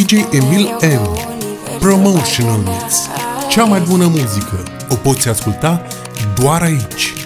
DJ Emil M. Promotional Mix. Cea mai bună muzică o poți asculta doar aici.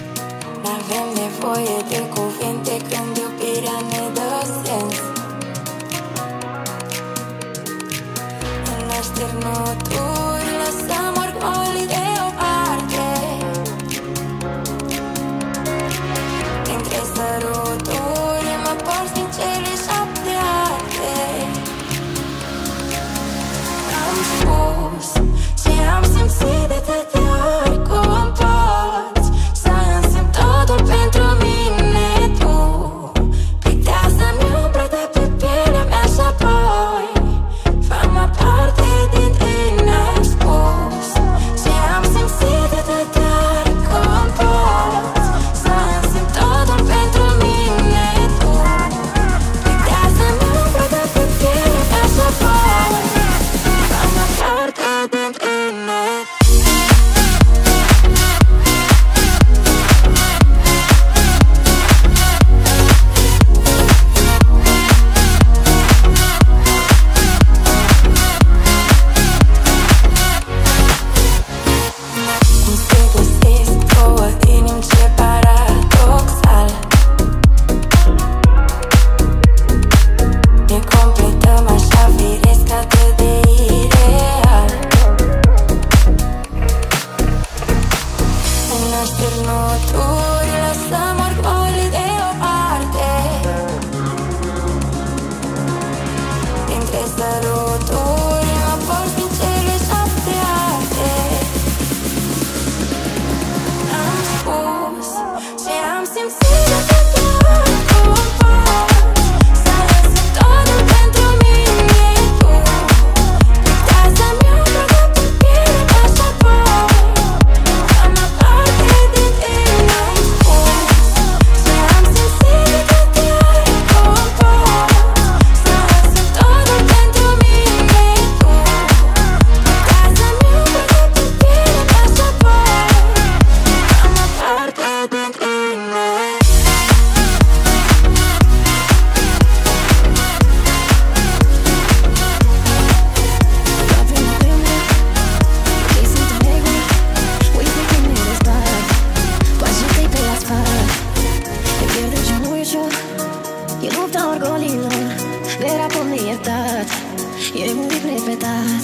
E un pic nepetat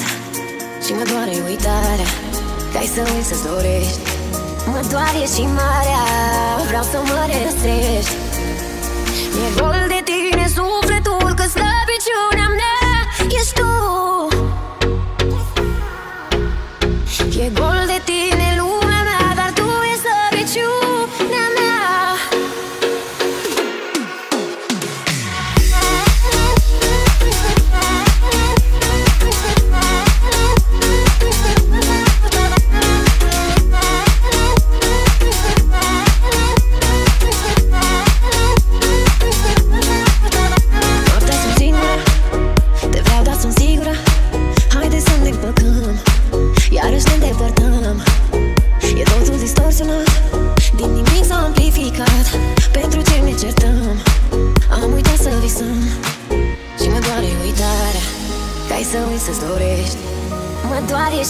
Și mă doare uitarea. Că ai să uiți să-ți dorești. Mă doare și marea. Vreau să mă restrești Mi-e gol de tine sufletul.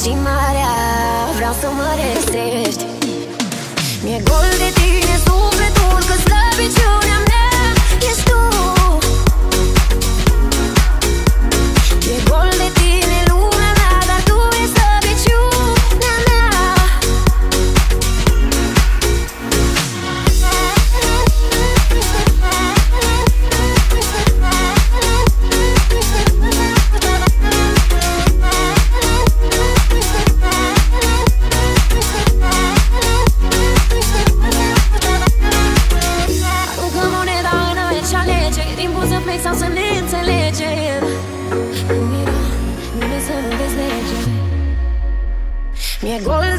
și marea. Vreau să mă rest religion We don't,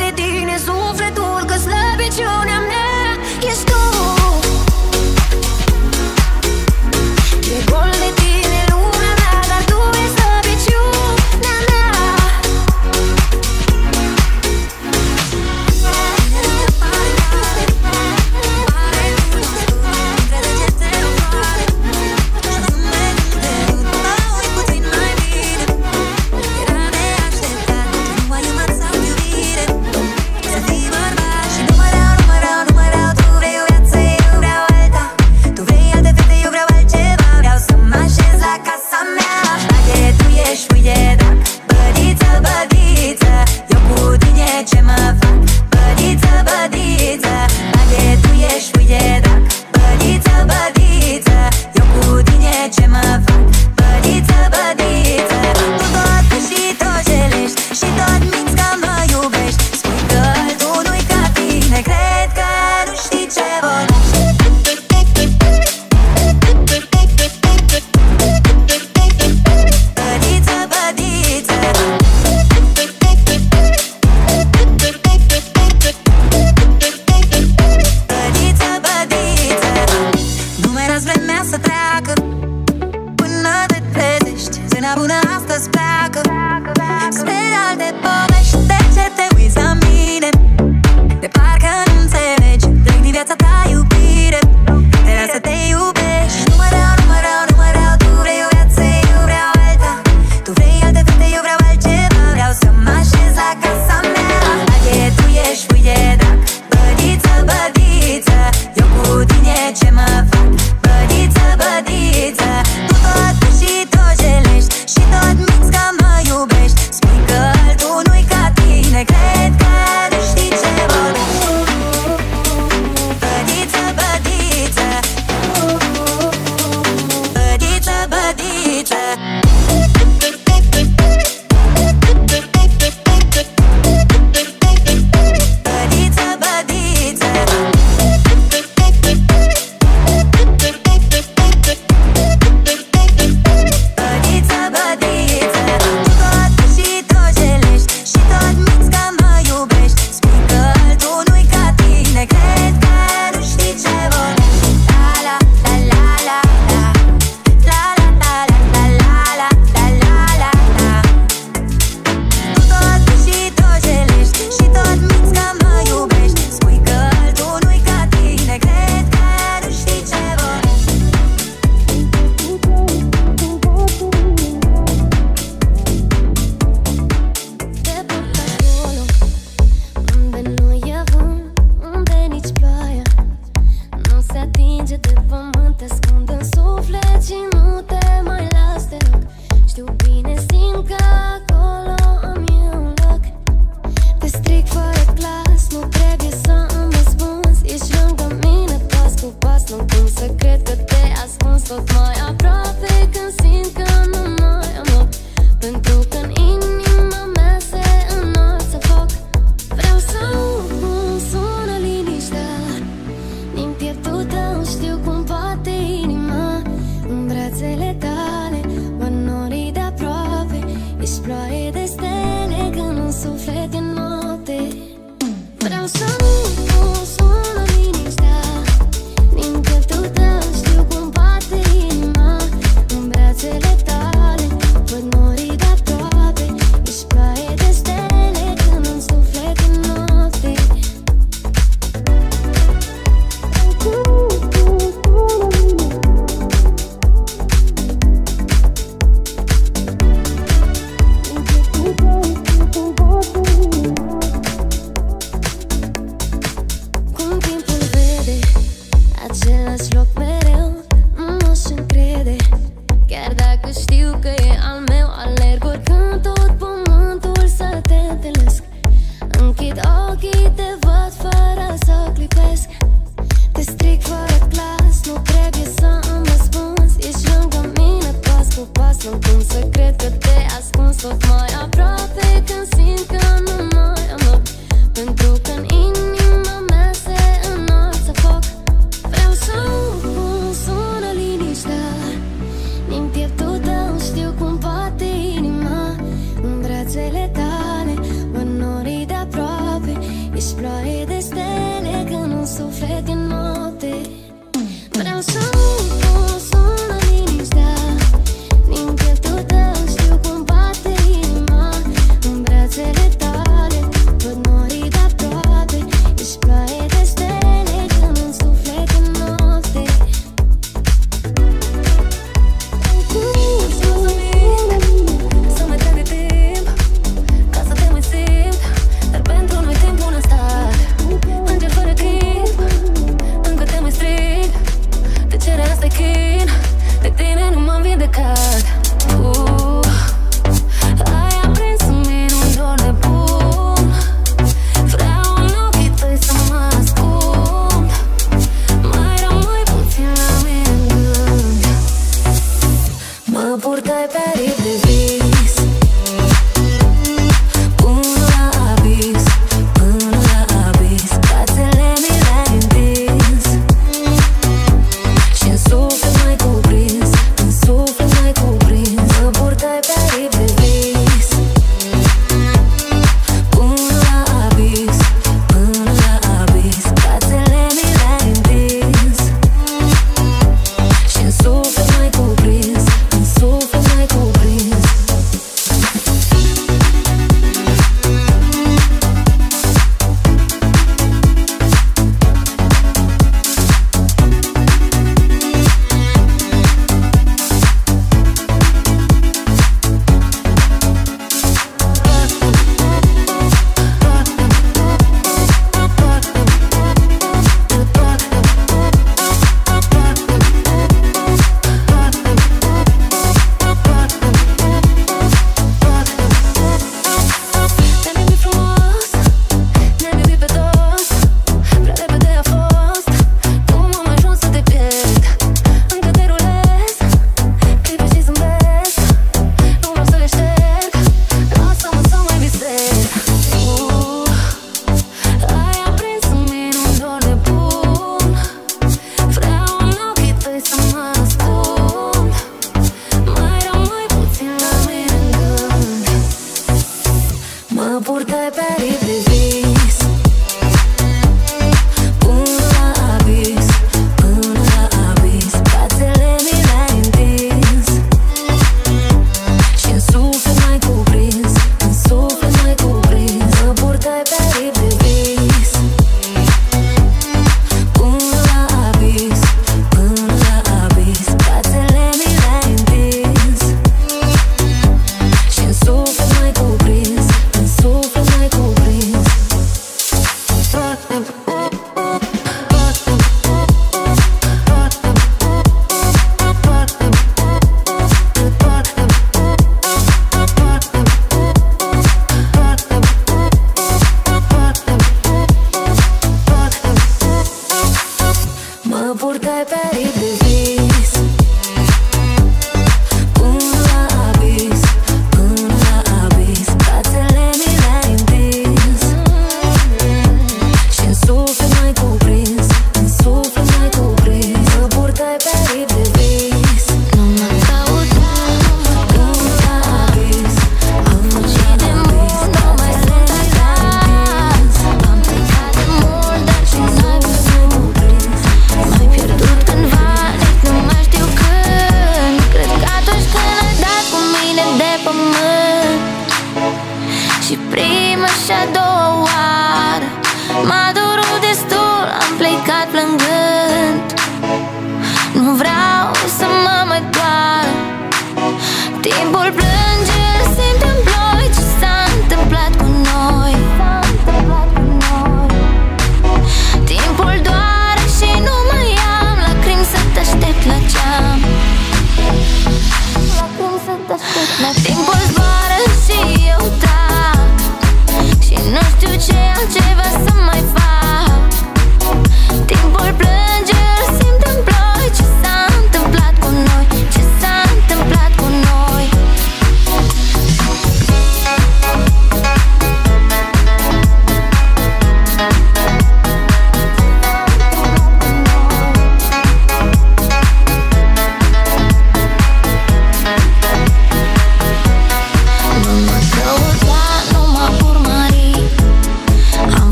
but I was so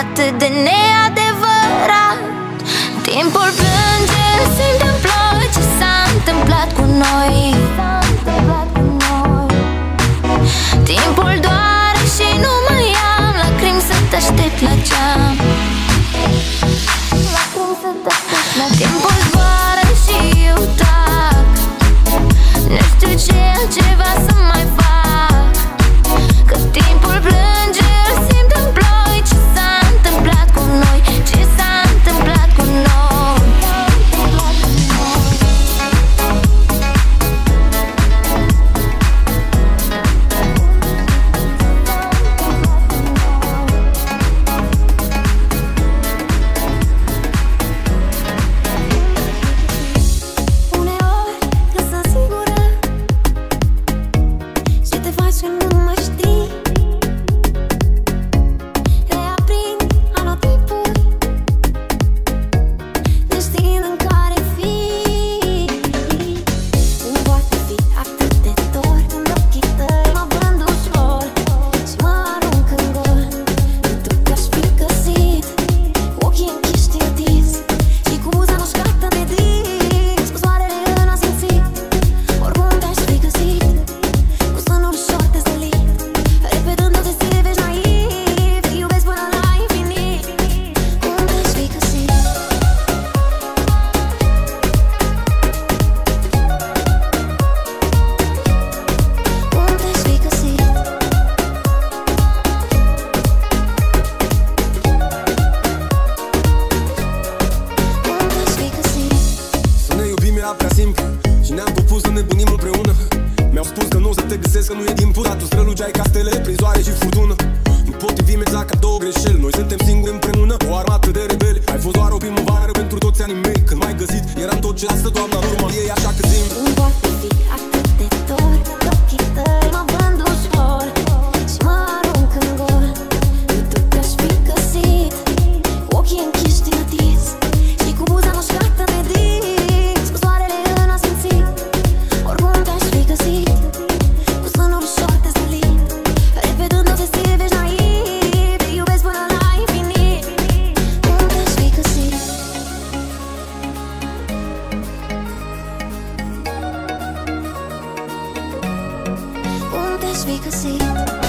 atât de neadevărat. Timpul plânge, simte că nu e din pura Tu strălugeai ca stele prin și furtună wish we could see.